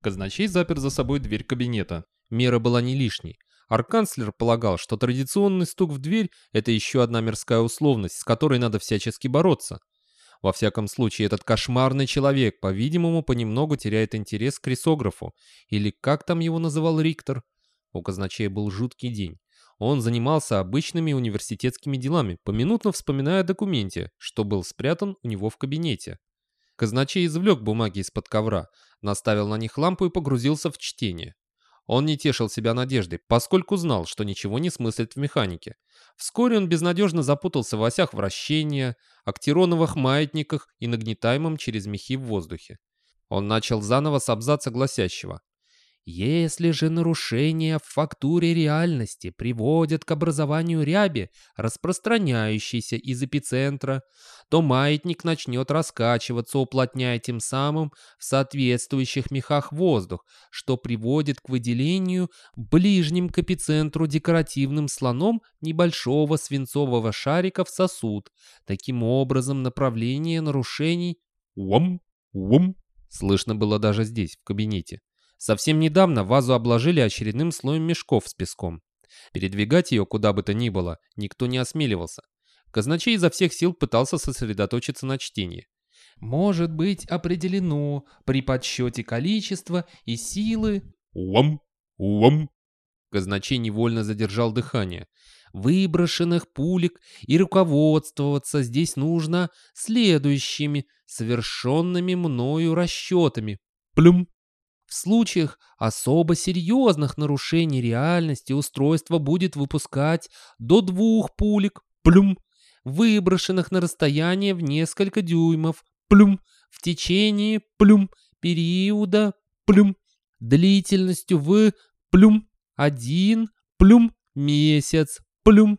Казначей запер за собой дверь кабинета. Мера была не лишней. Арканцлер полагал, что традиционный стук в дверь – это еще одна мирская условность, с которой надо всячески бороться. Во всяком случае, этот кошмарный человек, по-видимому, понемногу теряет интерес к крисографу, или как там его называл Риктор. У казначея был жуткий день. Он занимался обычными университетскими делами, поминутно вспоминая о документе, что был спрятан у него в кабинете. Казначей извлек бумаги из-под ковра, наставил на них лампу и погрузился в чтение. Он не тешил себя надеждой, поскольку знал, что ничего не смыслит в механике. Вскоре он безнадежно запутался в осях вращения, актироновых маятниках и нагнетаемом через мехи в воздухе. Он начал заново с абзаца гласящего если же нарушения в фактуре реальности приводят к образованию ряби, распространяющейся из эпицентра, то маятник начнет раскачиваться, уплотняя тем самым в соответствующих мехах воздух, что приводит к выделению ближним к эпицентру декоративным слоном небольшого свинцового шарика в сосуд. Таким образом, направление нарушений «Уам! Уам!» слышно было даже здесь, в кабинете. Совсем недавно вазу обложили очередным слоем мешков с песком. Передвигать ее куда бы то ни было никто не осмеливался. Казначей изо всех сил пытался сосредоточиться на чтении. «Может быть определено при подсчете количества и силы...» «Уам! Уам!» Казначей невольно задержал дыхание. «Выброшенных пулек и руководствоваться здесь нужно следующими совершенными мною расчетами. Плюм!» В случаях особо серьезных нарушений реальности устройство будет выпускать до двух пулек, плюм, выброшенных на расстояние в несколько дюймов, плюм, в течение, плюм, периода, плюм, длительностью в, плюм, один, плюм, месяц, плюм,